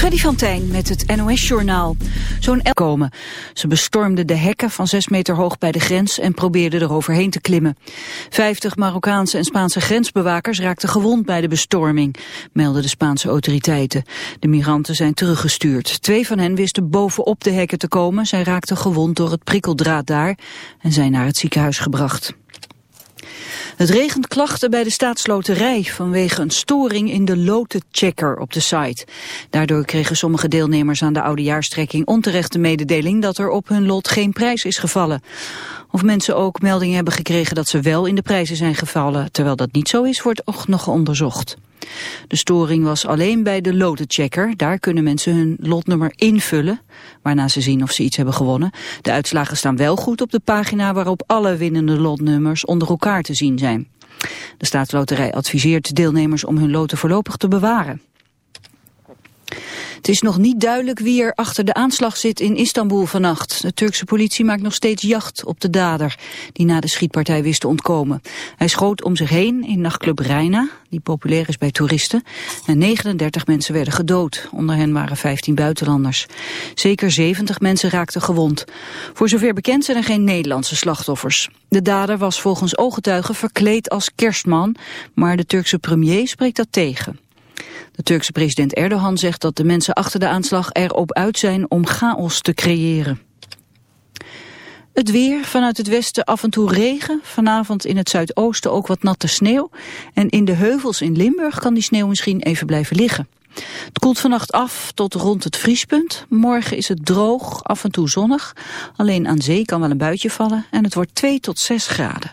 Freddy van met het NOS-journaal. Zo'n elk komen. Ze bestormden de hekken van zes meter hoog bij de grens en probeerden er overheen te klimmen. Vijftig Marokkaanse en Spaanse grensbewakers raakten gewond bij de bestorming, melden de Spaanse autoriteiten. De migranten zijn teruggestuurd. Twee van hen wisten bovenop de hekken te komen. Zij raakten gewond door het prikkeldraad daar en zijn naar het ziekenhuis gebracht. Het regent klachten bij de staatsloterij vanwege een storing in de lotenchecker op de site. Daardoor kregen sommige deelnemers aan de oudejaarstrekking onterechte mededeling dat er op hun lot geen prijs is gevallen. Of mensen ook meldingen hebben gekregen dat ze wel in de prijzen zijn gevallen, terwijl dat niet zo is, wordt ook nog onderzocht. De storing was alleen bij de lotenchecker. Daar kunnen mensen hun lotnummer invullen, waarna ze zien of ze iets hebben gewonnen. De uitslagen staan wel goed op de pagina waarop alle winnende lotnummers onder elkaar te zien zijn. De staatsloterij adviseert deelnemers om hun loten voorlopig te bewaren. Het is nog niet duidelijk wie er achter de aanslag zit in Istanbul vannacht. De Turkse politie maakt nog steeds jacht op de dader, die na de schietpartij wist te ontkomen. Hij schoot om zich heen in nachtclub Reina, die populair is bij toeristen. En 39 mensen werden gedood, onder hen waren 15 buitenlanders. Zeker 70 mensen raakten gewond. Voor zover bekend zijn er geen Nederlandse slachtoffers. De dader was volgens ooggetuigen verkleed als kerstman, maar de Turkse premier spreekt dat tegen. De Turkse president Erdogan zegt dat de mensen achter de aanslag erop uit zijn om chaos te creëren. Het weer, vanuit het westen af en toe regen. Vanavond in het zuidoosten ook wat natte sneeuw. En in de heuvels in Limburg kan die sneeuw misschien even blijven liggen. Het koelt vannacht af tot rond het vriespunt. Morgen is het droog, af en toe zonnig. Alleen aan zee kan wel een buitje vallen en het wordt 2 tot 6 graden.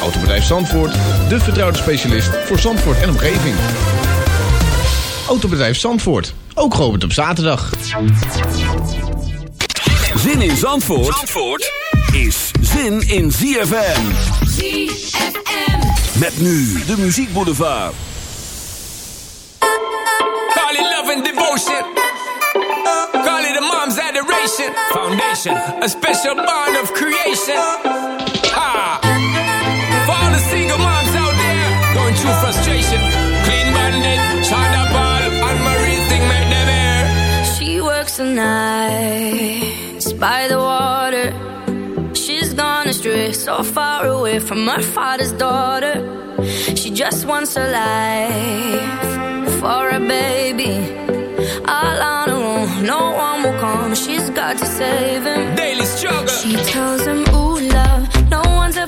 Autobedrijf Zandvoort, de vertrouwde specialist voor Zandvoort en omgeving. Autobedrijf Zandvoort, ook geopend op zaterdag. Zin in Zandvoort, Zandvoort is zin in ZFM. ZFM. Met nu de Muziek Boulevard. Call it love and devotion. Call it a mom's adoration. Foundation, a special bond of creation. Clean bandit, and Marie thing make them air. She works the nights by the water. She's gone astray, so far away from her father's daughter. She just wants a life for a baby. All on her own, no one will come. She's got to save him. Daily struggle. She tells him, Ooh, love, no one's ever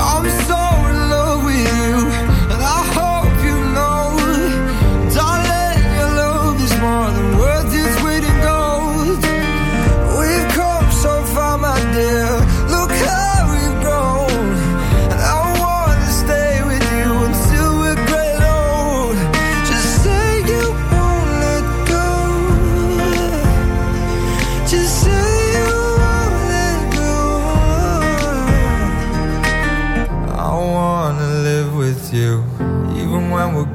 I'm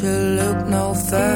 to look no further.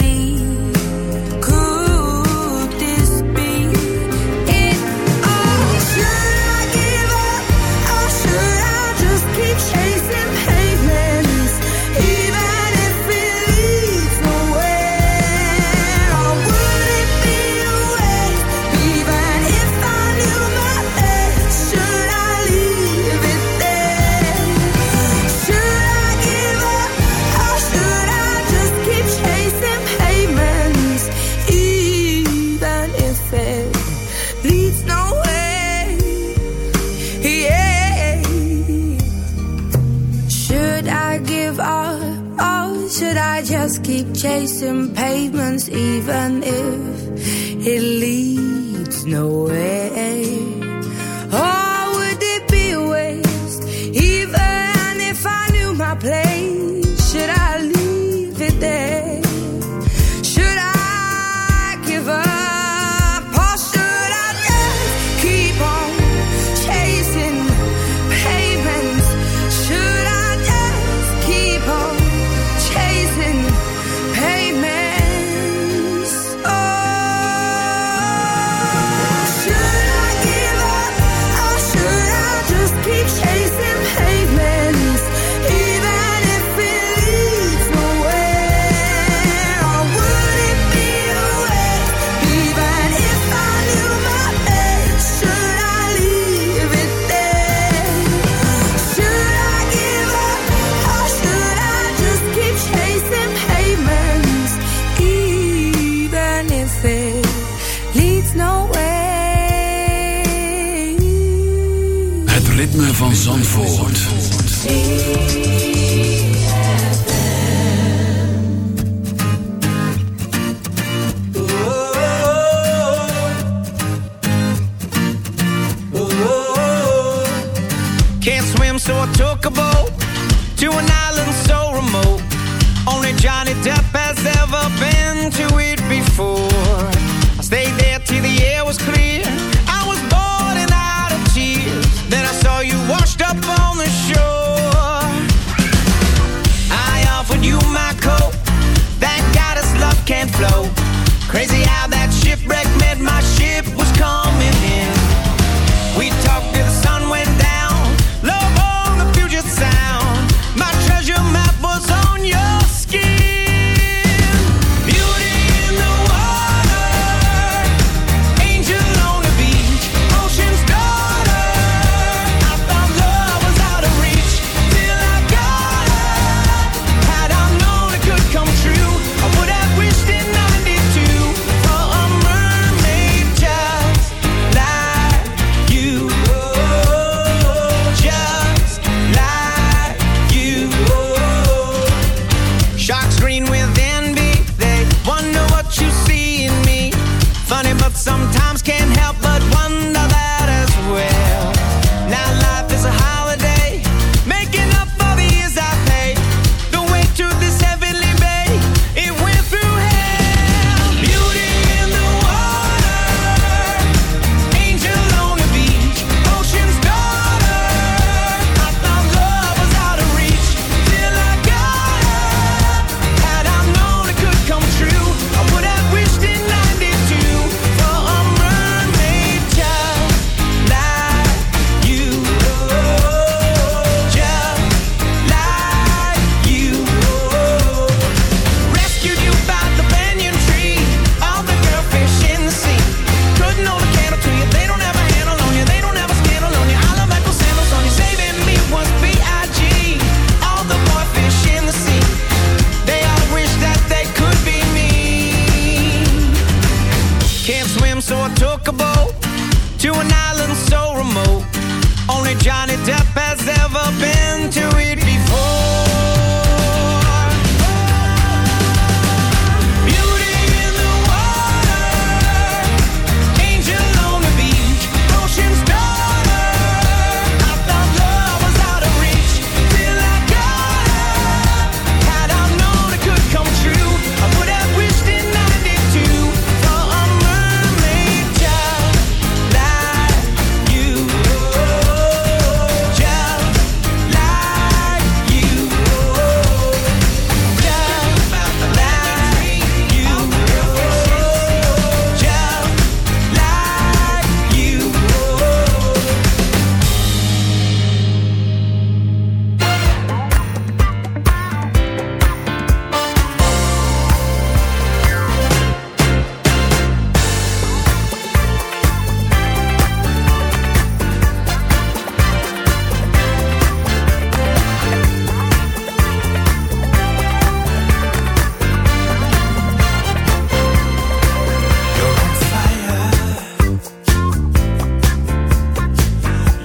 Van Zandvoort.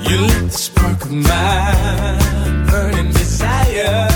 You lit the spark of my burning desire.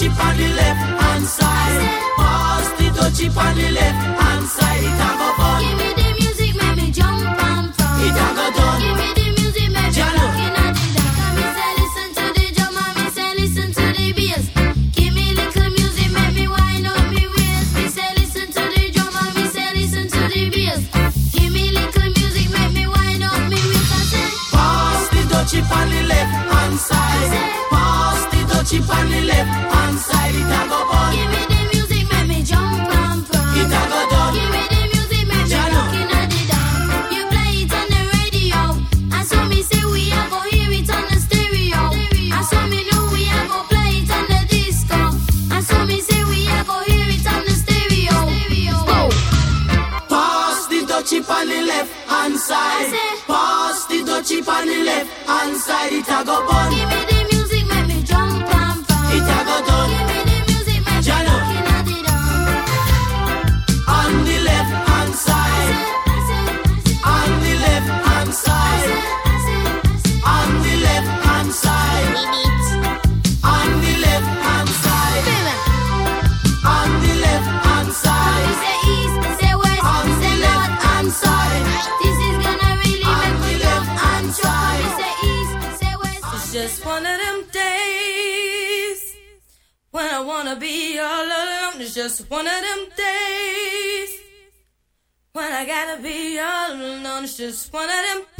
touchy on the left hand side. Pass the touchy on the left one side it a go bun. It's one of them days when I gotta be all alone. It's just one of them